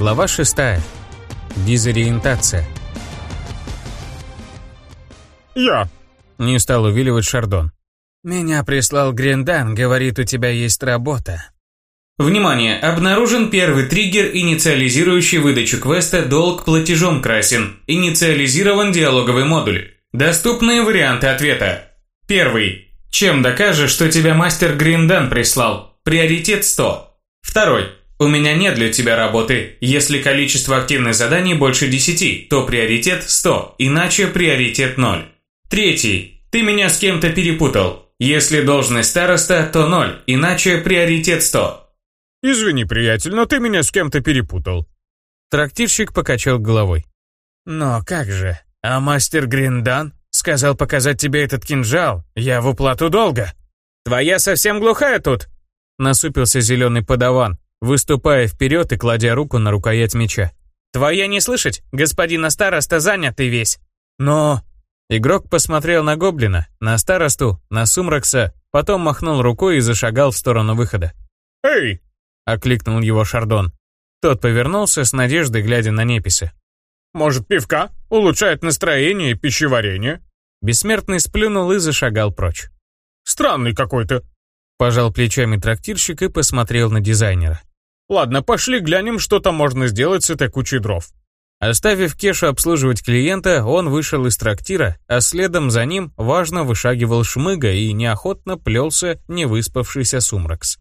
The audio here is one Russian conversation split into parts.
Глава 6. Дезориентация. «Я!» — не стал увиливать Шардон. «Меня прислал Грендан, говорит, у тебя есть работа». Внимание! Обнаружен первый триггер, инициализирующий выдачу квеста «Долг платежом красен». Инициализирован диалоговый модуль. Доступные варианты ответа. Первый. Чем докажешь, что тебя мастер Гриндан прислал? Приоритет 100. Второй. У меня нет для тебя работы. Если количество активных заданий больше 10, то приоритет 100, иначе приоритет 0. Третий. Ты меня с кем-то перепутал. Если должность староста, то 0, иначе приоритет 100. «Извини, приятель, но ты меня с кем-то перепутал». Трактирщик покачал головой. «Но как же? А мастер Гриндан сказал показать тебе этот кинжал. Я в уплату долга». «Твоя совсем глухая тут?» Насупился зеленый подаван, выступая вперед и кладя руку на рукоять меча. «Твоя не слышать? Господина староста занятый весь». «Но...» Игрок посмотрел на гоблина, на старосту, на Сумракса, потом махнул рукой и зашагал в сторону выхода. «Эй, — окликнул его Шардон. Тот повернулся с надеждой, глядя на Неписа. «Может, пивка? Улучшает настроение и пищеварение?» Бессмертный сплюнул и зашагал прочь. «Странный какой-то», — пожал плечами трактирщик и посмотрел на дизайнера. «Ладно, пошли глянем, что там можно сделать с этой кучей дров». Оставив Кешу обслуживать клиента, он вышел из трактира, а следом за ним важно вышагивал Шмыга и неохотно плелся невыспавшийся Сумракс.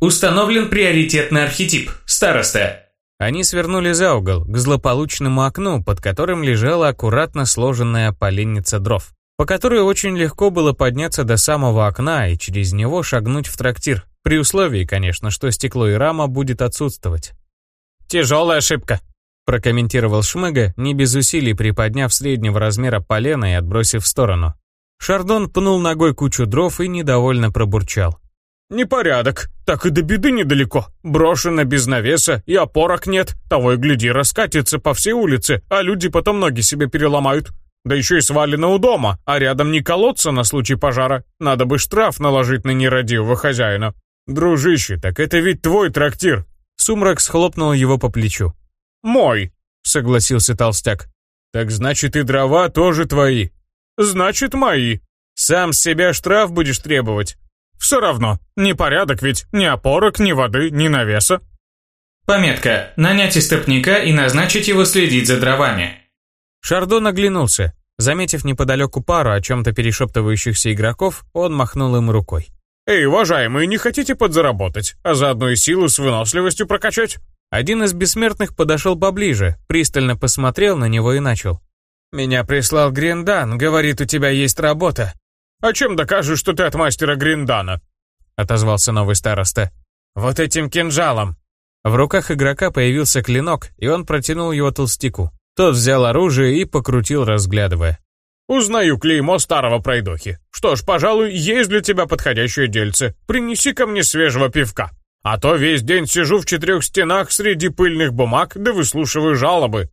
Установлен приоритетный архетип – староста. Они свернули за угол, к злополучному окну, под которым лежала аккуратно сложенная поленница дров, по которой очень легко было подняться до самого окна и через него шагнуть в трактир, при условии, конечно, что стекло и рама будет отсутствовать. «Тяжелая ошибка», – прокомментировал Шмыга, не без усилий приподняв среднего размера полено и отбросив в сторону. Шардон пнул ногой кучу дров и недовольно пробурчал. «Непорядок. Так и до беды недалеко. Брошено без навеса, и опорок нет. Того и гляди, раскатится по всей улице, а люди потом ноги себе переломают. Да еще и свалено у дома, а рядом не колодца на случай пожара. Надо бы штраф наложить на нерадивого хозяина. Дружище, так это ведь твой трактир». Сумрак схлопнул его по плечу. «Мой», — согласился толстяк. «Так значит и дрова тоже твои». «Значит, мои. Сам с себя штраф будешь требовать». Все равно, непорядок ведь, ни опорок, ни воды, ни навеса. Пометка. Нанять истопника и назначить его следить за дровами. Шардон оглянулся. Заметив неподалеку пару о чем-то перешептывающихся игроков, он махнул им рукой. «Эй, уважаемые, не хотите подзаработать, а заодно и силу с выносливостью прокачать?» Один из бессмертных подошел поближе, пристально посмотрел на него и начал. «Меня прислал Грендан, говорит, у тебя есть работа. «А чем докажешь, что ты от мастера Гриндана?» — отозвался новый староста. «Вот этим кинжалом!» В руках игрока появился клинок, и он протянул его толстяку. Тот взял оружие и покрутил, разглядывая. «Узнаю клеймо старого пройдохи. Что ж, пожалуй, есть для тебя подходящее дельце. Принеси ко мне свежего пивка. А то весь день сижу в четырех стенах среди пыльных бумаг да выслушиваю жалобы.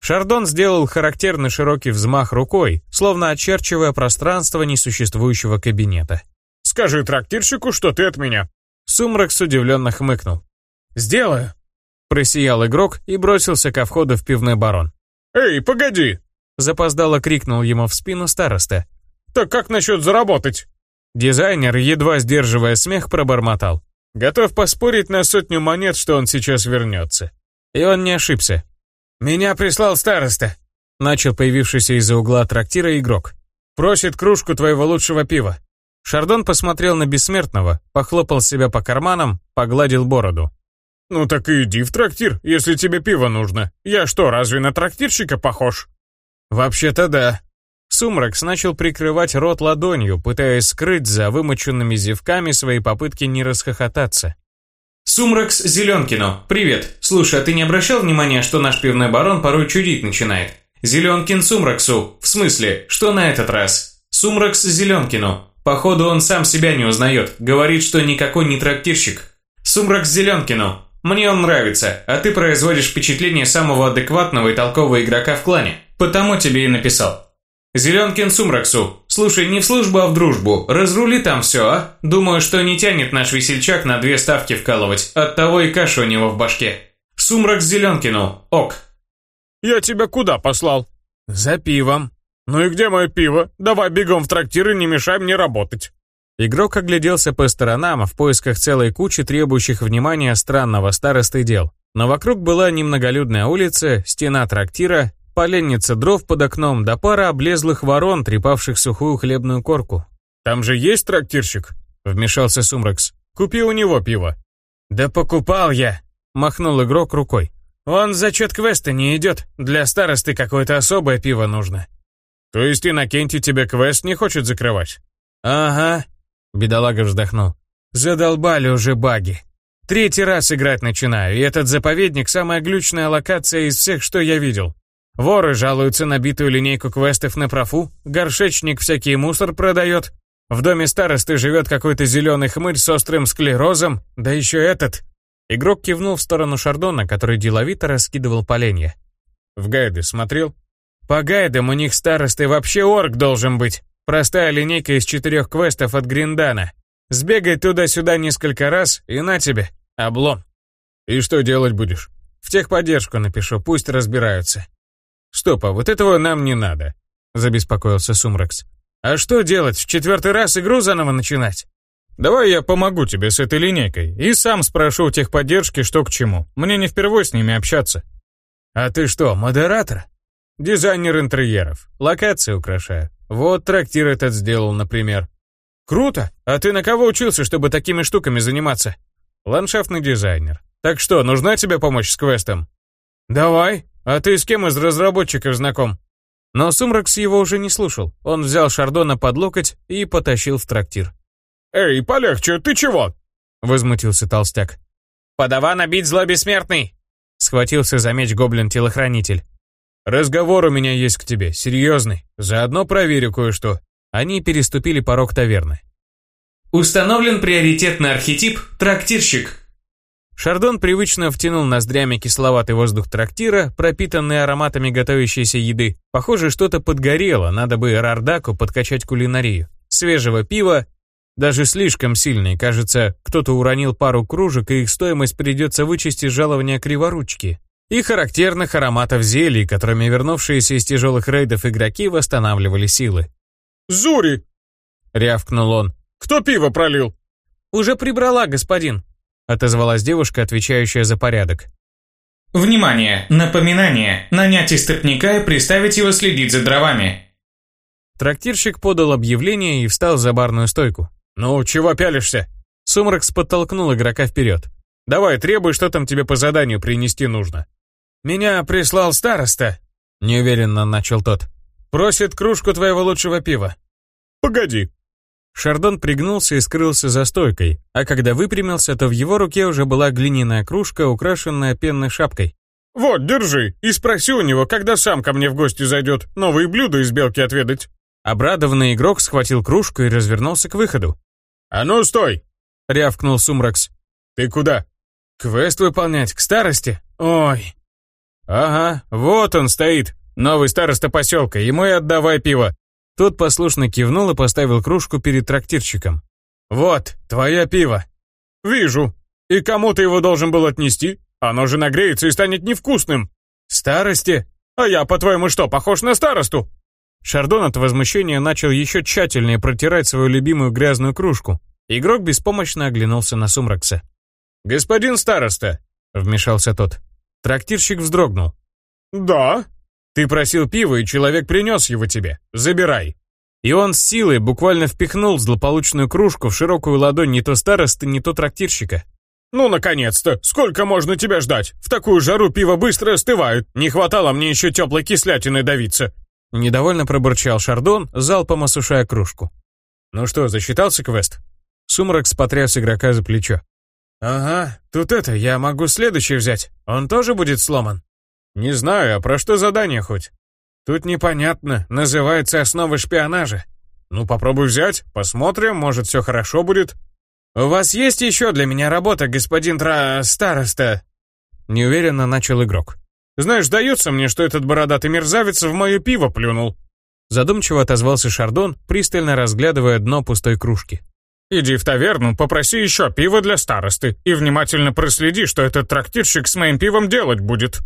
Шардон сделал характерный широкий взмах рукой, словно очерчивая пространство несуществующего кабинета. «Скажи трактирщику, что ты от меня». Сумрак удивленно хмыкнул. «Сделаю». Просиял игрок и бросился ко входу в пивной барон. «Эй, погоди!» Запоздало крикнул ему в спину староста. «Так как насчет заработать?» Дизайнер, едва сдерживая смех, пробормотал. «Готов поспорить на сотню монет, что он сейчас вернется». И он не ошибся. «Меня прислал староста», — начал появившийся из-за угла трактира игрок. «Просит кружку твоего лучшего пива». Шардон посмотрел на бессмертного, похлопал себя по карманам, погладил бороду. «Ну так и иди в трактир, если тебе пиво нужно. Я что, разве на трактирщика похож?» «Вообще-то да». Сумракс начал прикрывать рот ладонью, пытаясь скрыть за вымоченными зевками свои попытки не расхохотаться. Сумракс Зеленкину, привет. Слушай, а ты не обращал внимания, что наш пивной барон порой чудить начинает? Зеленкин Сумраксу. В смысле, что на этот раз? Сумракс Зеленкину. Походу он сам себя не узнает. Говорит, что никакой не трактирщик. Сумракс Зеленкину. Мне он нравится, а ты производишь впечатление самого адекватного и толкового игрока в клане. Потому тебе и написал. Зеленкин Сумраксу, слушай, не в службу, а в дружбу. Разрули там все, а? Думаю, что не тянет наш весельчак на две ставки вкалывать. Оттого и каша у него в башке. Сумрак Зеленкину. Ок. «Я тебя куда послал?» «За пивом». «Ну и где мое пиво? Давай бегом в трактир и не мешай мне работать». Игрок огляделся по сторонам в поисках целой кучи требующих внимания странного старосты дел. Но вокруг была немноголюдная улица, стена трактира, поленница дров под окном да пара облезлых ворон, трепавших сухую хлебную корку. «Там же есть трактирщик?» — вмешался Сумракс. «Купи у него пиво». «Да покупал я!» — махнул игрок рукой. «Он за счет квеста не идет. Для старосты какое-то особое пиво нужно». «То есть Иннокентий тебе квест не хочет закрывать?» «Ага», — бедолага вздохнул. «Задолбали уже баги. Третий раз играть начинаю, и этот заповедник — самая глючная локация из всех, что я видел. Воры жалуются на битую линейку квестов на профу, горшечник всякий мусор продает, в доме старосты живет какой-то зеленый хмырь с острым склерозом, да еще этот. Игрок кивнул в сторону Шардона, который деловито раскидывал поленья. «В гайды смотрел?» «По гайдам у них старосты вообще орк должен быть. Простая линейка из четырех квестов от Гриндана. Сбегай туда-сюда несколько раз, и на тебе, облом». «И что делать будешь?» «В техподдержку напишу, пусть разбираются». «Стоп, а вот этого нам не надо», — забеспокоился Сумракс. А что делать, в четвертый раз игру заново начинать? Давай я помогу тебе с этой линейкой и сам спрошу у техподдержки, что к чему. Мне не впервой с ними общаться. А ты что, модератор? Дизайнер интерьеров. Локации украшаю. Вот трактир этот сделал, например. Круто. А ты на кого учился, чтобы такими штуками заниматься? Ландшафтный дизайнер. Так что, нужна тебе помощь с квестом? Давай. А ты с кем из разработчиков знаком? Но Сумракс его уже не слушал. Он взял Шардона под локоть и потащил в трактир. «Эй, полегче, ты чего?» — возмутился толстяк. «Подава набить зло бессмертный!» — схватился за меч гоблин-телохранитель. «Разговор у меня есть к тебе, серьезный. Заодно проверю кое-что». Они переступили порог таверны. Установлен приоритетный архетип «Трактирщик». Шардон привычно втянул ноздрями кисловатый воздух трактира, пропитанный ароматами готовящейся еды. Похоже, что-то подгорело, надо бы Рардаку подкачать кулинарию. Свежего пива, даже слишком сильный, кажется, кто-то уронил пару кружек, и их стоимость придется вычесть из жалования криворучки. И характерных ароматов зелий, которыми вернувшиеся из тяжелых рейдов игроки восстанавливали силы. «Зури!» — рявкнул он. «Кто пиво пролил?» «Уже прибрала, господин», отозвалась девушка, отвечающая за порядок. Внимание! Напоминание! Нанять истопника и приставить его следить за дровами. Трактирщик подал объявление и встал за барную стойку. «Ну, чего пялишься?» Сумракс подтолкнул игрока вперед. «Давай, требуй, что там тебе по заданию принести нужно». «Меня прислал староста», — неуверенно начал тот. «Просит кружку твоего лучшего пива». «Погоди», Шардон пригнулся и скрылся за стойкой, а когда выпрямился, то в его руке уже была глиняная кружка, украшенная пенной шапкой. «Вот, держи, и спроси у него, когда сам ко мне в гости зайдет, новые блюда из белки отведать». Обрадованный игрок схватил кружку и развернулся к выходу. «А ну, стой!» — рявкнул Сумракс. «Ты куда?» «Квест выполнять, к старости. Ой!» «Ага, вот он стоит, новый староста поселка, ему и отдавай пиво. Тот послушно кивнул и поставил кружку перед трактирщиком. «Вот, твое пиво». «Вижу. И кому ты его должен был отнести? Оно же нагреется и станет невкусным». «Старости? А я, по-твоему, что, похож на старосту?» Шардон от возмущения начал еще тщательнее протирать свою любимую грязную кружку. Игрок беспомощно оглянулся на Сумракса. «Господин староста», — вмешался тот. Трактирщик вздрогнул. «Да?» Ты просил пива, и человек принес его тебе. Забирай». И он с силой буквально впихнул злополучную кружку в широкую ладонь не то старосты, не то трактирщика. «Ну, наконец-то! Сколько можно тебя ждать? В такую жару пиво быстро остывает. Не хватало мне еще теплой кислятины давиться!» Недовольно пробурчал Шардон, залпом осушая кружку. «Ну что, засчитался квест?» Сумрак потряс игрока за плечо. «Ага, тут это, я могу следующий взять. Он тоже будет сломан?» «Не знаю, а про что задание хоть?» «Тут непонятно, называется «Основы шпионажа». Ну, попробуй взять, посмотрим, может, все хорошо будет». «У вас есть еще для меня работа, господин Тра... староста?» Неуверенно начал игрок. «Знаешь, дается мне, что этот бородатый мерзавец в мое пиво плюнул». Задумчиво отозвался Шардон, пристально разглядывая дно пустой кружки. Иди в таверну, попроси еще пива для старосты и внимательно проследи, что этот трактирщик с моим пивом делать будет».